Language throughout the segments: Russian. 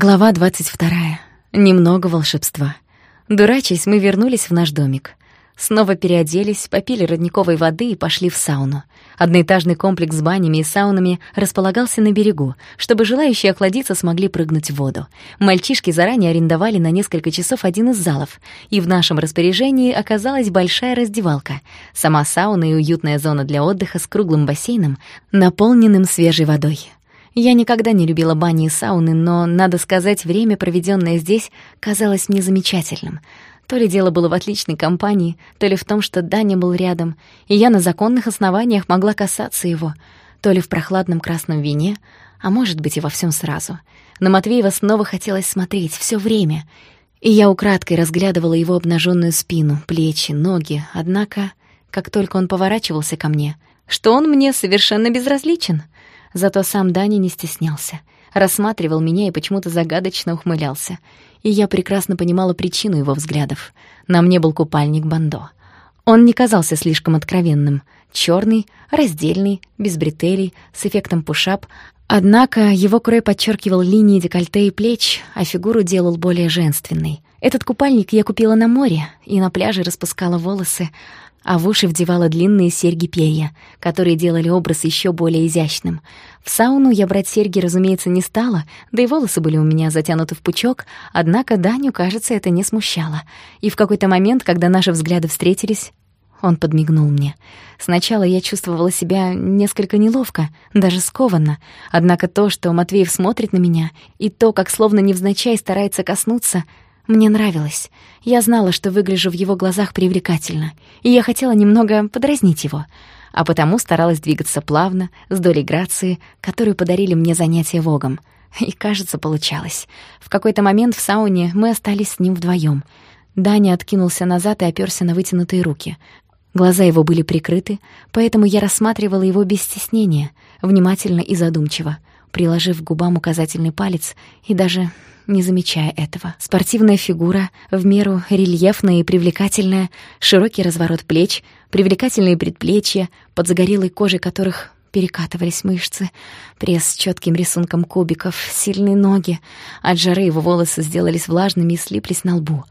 Глава 22. Немного волшебства. Дурачись, мы вернулись в наш домик. Снова переоделись, попили родниковой воды и пошли в сауну. Одноэтажный комплекс с банями и саунами располагался на берегу, чтобы желающие охладиться смогли прыгнуть в воду. Мальчишки заранее арендовали на несколько часов один из залов, и в нашем распоряжении оказалась большая раздевалка, сама сауна и уютная зона для отдыха с круглым бассейном, наполненным свежей водой. Я никогда не любила бани и сауны, но, надо сказать, время, проведенное здесь, казалось мне замечательным. То ли дело было в отличной компании, то ли в том, что Даня был рядом, и я на законных основаниях могла касаться его, то ли в прохладном красном вине, а может быть и во всем сразу. На Матвеева снова хотелось смотреть все время, и я украдкой разглядывала его обнаженную спину, плечи, ноги, однако, как только он поворачивался ко мне, что он мне совершенно безразличен — Зато сам Даня не стеснялся. Рассматривал меня и почему-то загадочно ухмылялся. И я прекрасно понимала причину его взглядов. На мне был купальник Бандо. Он не казался слишком откровенным. Чёрный, раздельный, без бретелей, с эффектом пушап. Однако его крой подчеркивал линии декольте и плеч, а фигуру делал более женственной. Этот купальник я купила на море и на пляже распускала волосы, а в уши вдевала длинные серьги-перья, которые делали образ еще более изящным. В сауну я брать серьги, разумеется, не стала, да и волосы были у меня затянуты в пучок, однако Даню, кажется, это не смущало. И в какой-то момент, когда наши взгляды встретились, он подмигнул мне. Сначала я чувствовала себя несколько неловко, даже скованно. Однако то, что Матвеев смотрит на меня, и то, как словно невзначай старается коснуться — мне нравилось. Я знала, что выгляжу в его глазах привлекательно, и я хотела немного подразнить его, а потому старалась двигаться плавно, с долей грации, которую подарили мне занятия вогом. И, кажется, получалось. В какой-то момент в сауне мы остались с ним вдвоем. Даня откинулся назад и оперся на вытянутые руки. Глаза его были прикрыты, поэтому я рассматривала его без стеснения, внимательно и задумчиво, приложив к губам указательный палец и даже не замечая этого. Спортивная фигура, в меру рельефная и привлекательная, широкий разворот плеч, привлекательные предплечья, под загорелой кожей которых перекатывались мышцы, пресс с четким рисунком кубиков, сильные ноги. От жары его волосы сделались влажными и слиплись на лбу.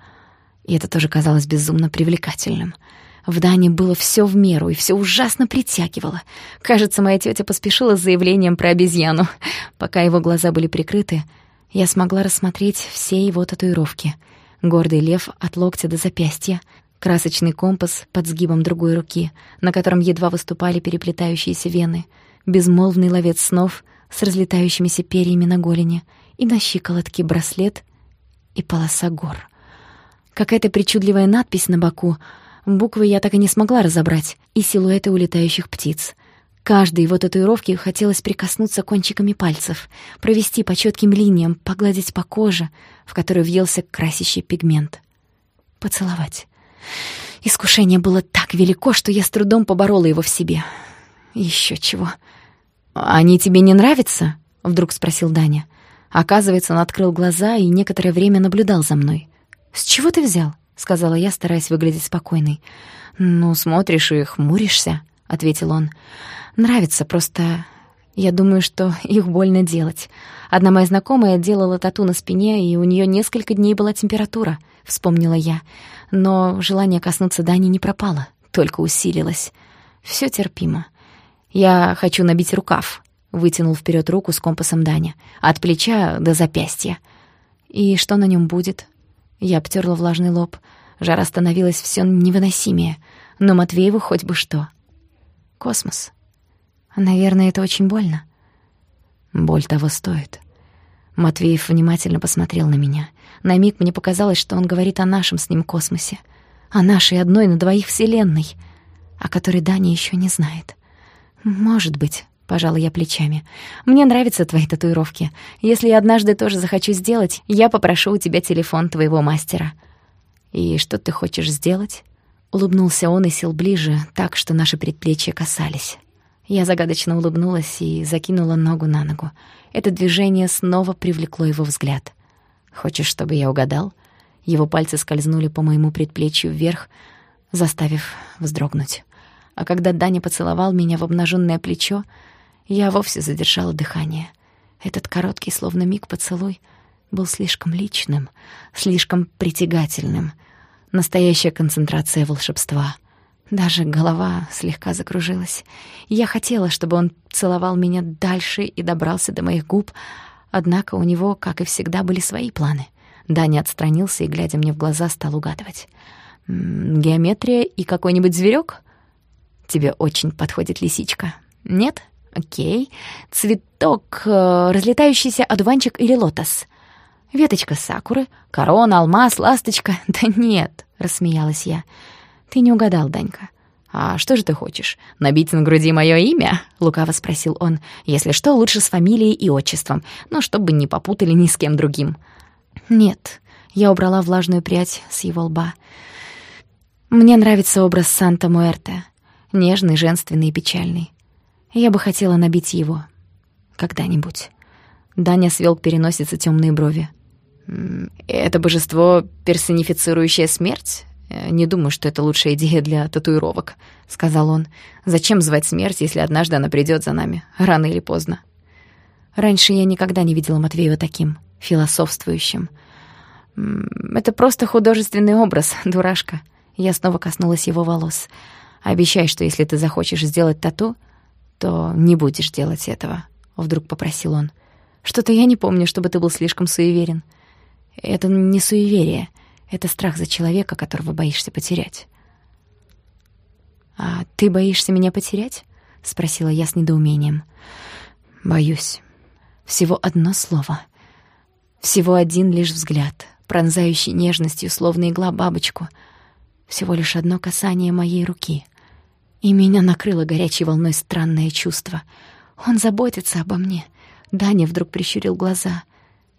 И это тоже казалось безумно привлекательным. В Дане было все в меру, и все ужасно притягивало. Кажется, моя тетя поспешила с заявлением про обезьяну. Пока его глаза были прикрыты, я смогла рассмотреть все его татуировки. Гордый лев от локтя до запястья, красочный компас под сгибом другой руки, на котором едва выступали переплетающиеся вены, безмолвный ловец снов с разлетающимися перьями на голени и на щиколотке браслет и полоса гор. Какая-то причудливая надпись на боку, буквы я так и не смогла разобрать, и силуэты улетающих птиц — Каждой его татуировке хотелось прикоснуться кончиками пальцев, провести по четким линиям, погладить по коже, в которую въелся красящий пигмент. Поцеловать. Искушение было так велико, что я с трудом поборола его в себе. Еще чего. «Они тебе не нравятся?» — вдруг спросил Даня. Оказывается, он открыл глаза и некоторое время наблюдал за мной. «С чего ты взял?» — сказала я, стараясь выглядеть спокойной. «Ну, смотришь и хмуришься», — ответил он. Нравится, просто я думаю, что их больно делать. Одна моя знакомая делала тату на спине, и у нее несколько дней была температура, вспомнила я. Но желание коснуться Дани не пропало, только усилилось. Все терпимо. Я хочу набить рукав, вытянул вперед руку с компасом Даня, от плеча до запястья. И что на нем будет? Я обтерла влажный лоб. Жара становилась все невыносимее, но Матвееву хоть бы что. Космос. Наверное, это очень больно. Боль того стоит. Матвеев внимательно посмотрел на меня. На миг мне показалось, что он говорит о нашем с ним космосе, о нашей одной на двоих вселенной, о которой Даня еще не знает. Может быть, пожала я плечами. Мне нравятся твои татуировки. Если я однажды тоже захочу сделать, я попрошу у тебя телефон твоего мастера. И что ты хочешь сделать? Улыбнулся он и сел ближе, так что наши предплечья касались. Я загадочно улыбнулась и закинула ногу на ногу. Это движение снова привлекло его взгляд. «Хочешь, чтобы я угадал?» Его пальцы скользнули по моему предплечью вверх, заставив вздрогнуть. А когда Даня поцеловал меня в обнаженное плечо, я вовсе задержала дыхание. Этот короткий, словно миг поцелуй, был слишком личным, слишком притягательным. Настоящая концентрация волшебства. Даже голова слегка закружилась. Я хотела, чтобы он целовал меня дальше и добрался до моих губ, однако у него, как и всегда, были свои планы. Даня отстранился и, глядя мне в глаза, стал угадывать. «Геометрия и какой-нибудь зверек? Тебе очень подходит лисичка. Нет? Окей. Цветок, э, разлетающийся одуванчик или лотос. Веточка сакуры, корона, алмаз, ласточка. Да нет, рассмеялась я. Ты не угадал, Данька. «А что же ты хочешь? Набить на груди мое имя?» — лукаво спросил он. «Если что, лучше с фамилией и отчеством, но чтобы не попутали ни с кем другим». «Нет». Я убрала влажную прядь с его лба. «Мне нравится образ Санта-Муэрте. Нежный, женственный и печальный. Я бы хотела набить его. Когда-нибудь. Даня свел к переносице темные брови. «Это божество, персонифицирующее смерть? Э, не думаю, что это лучшая идея для татуировок», — сказал он. «Зачем звать смерть, если однажды она придет за нами, рано или поздно?» Раньше я никогда не видела Матвеева таким, философствующим. «Это просто художественный образ, дурашка». Я снова коснулась его волос. «Обещай, что если ты захочешь сделать тату, то не будешь делать этого», — вдруг попросил он. «Что-то я не помню, чтобы ты был слишком суеверен. Это не суеверие, это страх за человека, которого боишься потерять». «А ты боишься меня потерять?» — спросила я с недоумением. «Боюсь. Всего одно слово. Всего один лишь взгляд, пронзающий нежностью, словно игла бабочку. Всего лишь одно касание моей руки — и меня накрыло горячей волной странное чувство. Он заботится обо мне. Даня вдруг прищурил глаза.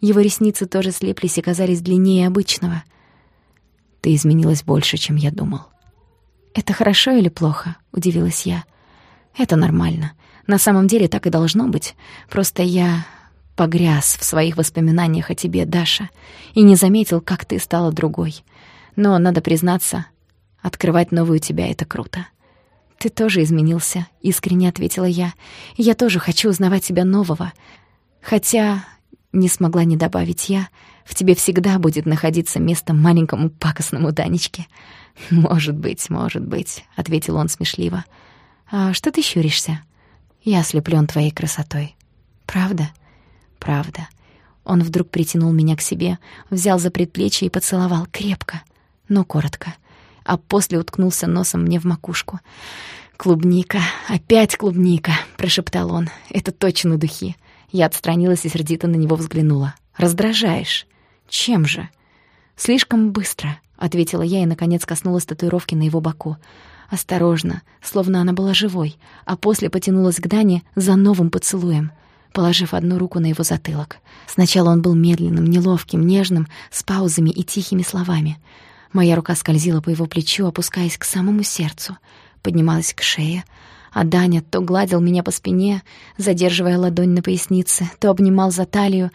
Его ресницы тоже слеплись и казались длиннее обычного. «Ты изменилась больше, чем я думал». «Это хорошо или плохо?» — удивилась я. «Это нормально. На самом деле так и должно быть. Просто я погряз в своих воспоминаниях о тебе, Даша, и не заметил, как ты стала другой. Но, надо признаться, открывать новую тебя — это круто. «Ты тоже изменился», — искренне ответила я. «Я тоже хочу узнавать тебя нового. Хотя, не смогла не добавить я, в тебе всегда будет находиться место маленькому пакостному Данечке». «Может быть, может быть», — ответил он смешливо. «А что ты щуришься?» «Я ослеплён твоей красотой». «Правда?» «Правда». Он вдруг притянул меня к себе, взял за предплечье и поцеловал крепко, но коротко — а после уткнулся носом мне в макушку. «Клубника, опять клубника», — прошептал он. «Это точно духи». Я отстранилась и сердито на него взглянула. «Раздражаешь». «Чем же?» «Слишком быстро», — ответила я и, наконец, коснулась татуировки на его боку. Осторожно, словно она была живой, а после потянулась к Дане за новым поцелуем, положив одну руку на его затылок. Сначала он был медленным, неловким, нежным, с паузами и тихими словами — Моя рука скользила по его плечу, опускаясь к самому сердцу, поднималась к шее, а Даня то гладил меня по спине, задерживая ладонь на пояснице, то обнимал за талию.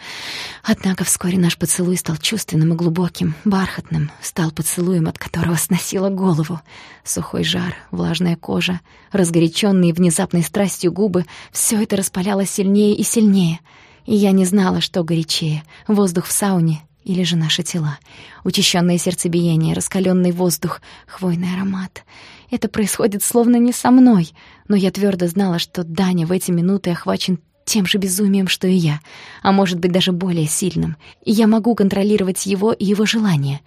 Однако вскоре наш поцелуй стал чувственным и глубоким, бархатным, стал поцелуем, от которого сносило голову. Сухой жар, влажная кожа, разгоряченные внезапной страстью губы — все это распаляло сильнее и сильнее. И я не знала, что горячее — воздух в сауне или же наши тела. Учащенное сердцебиение, раскаленный воздух, хвойный аромат. Это происходит словно не со мной, но я твердо знала, что Даня в эти минуты охвачен тем же безумием, что и я, а может быть даже более сильным. И я могу контролировать его и его желания.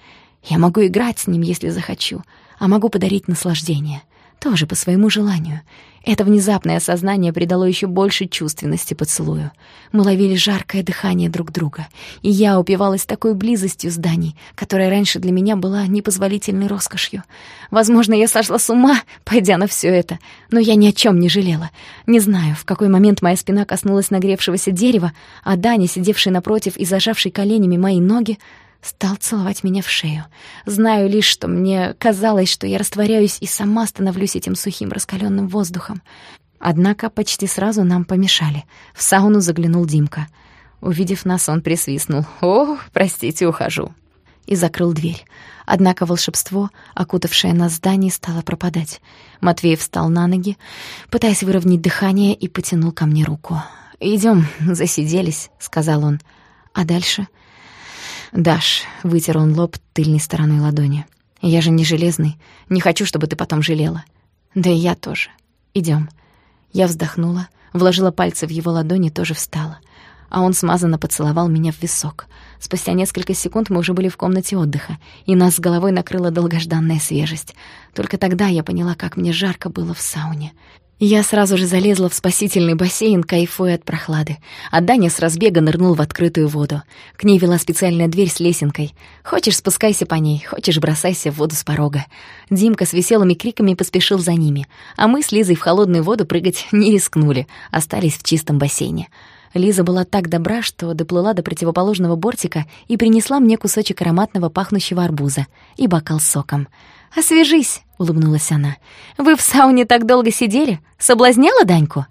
Я могу играть с ним, если захочу, а могу подарить наслаждение — тоже по своему желанию. Это внезапное осознание придало еще больше чувственности поцелую. Мы ловили жаркое дыхание друг друга, и я упивалась такой близостью с Даней, которая раньше для меня была непозволительной роскошью. Возможно, я сошла с ума, пойдя на все это, но я ни о чем не жалела. Не знаю, в какой момент моя спина коснулась нагревшегося дерева, а Даня, сидевший напротив и зажавший коленями мои ноги, стал целовать меня в шею. Знаю лишь, что мне казалось, что я растворяюсь и сама становлюсь этим сухим раскаленным воздухом. Однако почти сразу нам помешали. В сауну заглянул Димка. Увидев нас, он присвистнул. «О, простите, ухожу». И закрыл дверь. Однако волшебство, окутавшее нас здание, стало пропадать. Матвей встал на ноги, пытаясь выровнять дыхание, и потянул ко мне руку. «Идём, засиделись», — сказал он. «А дальше?» «Даш», — вытер он лоб тыльной стороной ладони. «Я же не железный. Не хочу, чтобы ты потом жалела». «Да и я тоже. Идём». Я вздохнула, вложила пальцы в его ладони, тоже встала. А он смазанно поцеловал меня в висок. Спустя несколько секунд мы уже были в комнате отдыха, и нас с головой накрыла долгожданная свежесть. Только тогда я поняла, как мне жарко было в сауне. Я сразу же залезла в спасительный бассейн, кайфуя от прохлады. А Даня с разбега нырнул в открытую воду. К ней вела специальная дверь с лесенкой. Хочешь, спускайся по ней, хочешь, бросайся в воду с порога. Димка с веселыми криками поспешил за ними, а мы с Лизой в холодную воду прыгать не рискнули, остались в чистом бассейне. Лиза была так добра, что доплыла до противоположного бортика и принесла мне кусочек ароматного пахнущего арбуза и бокал с соком. «Освежись!» — улыбнулась она. «Вы в сауне так долго сидели? Соблазняла Даньку?»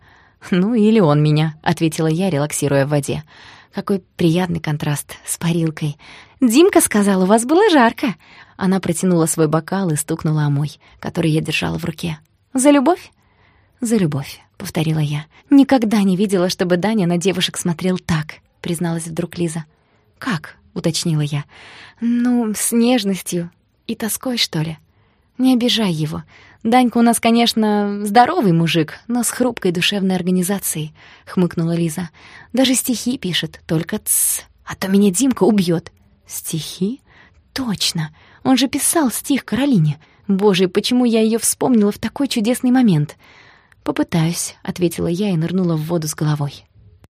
«Ну, или он меня», — ответила я, релаксируя в воде. Какой приятный контраст с парилкой. «Димка сказал, у вас было жарко». Она протянула свой бокал и стукнула о мой, который я держала в руке. «За любовь?» «За любовь», — повторила я. «Никогда не видела, чтобы Даня на девушек смотрел так», — призналась вдруг Лиза. «Как?» — уточнила я. «Ну, с нежностью и тоской, что ли?» Не обижай его. Данька у нас, конечно, здоровый мужик, но с хрупкой душевной организацией, хмыкнула Лиза. Даже стихи пишет, только тс, а то меня Димка убьет. Стихи? Точно. Он же писал стих Каролине. Боже, почему я ее вспомнила в такой чудесный момент? Попытаюсь, ответила я и нырнула в воду с головой.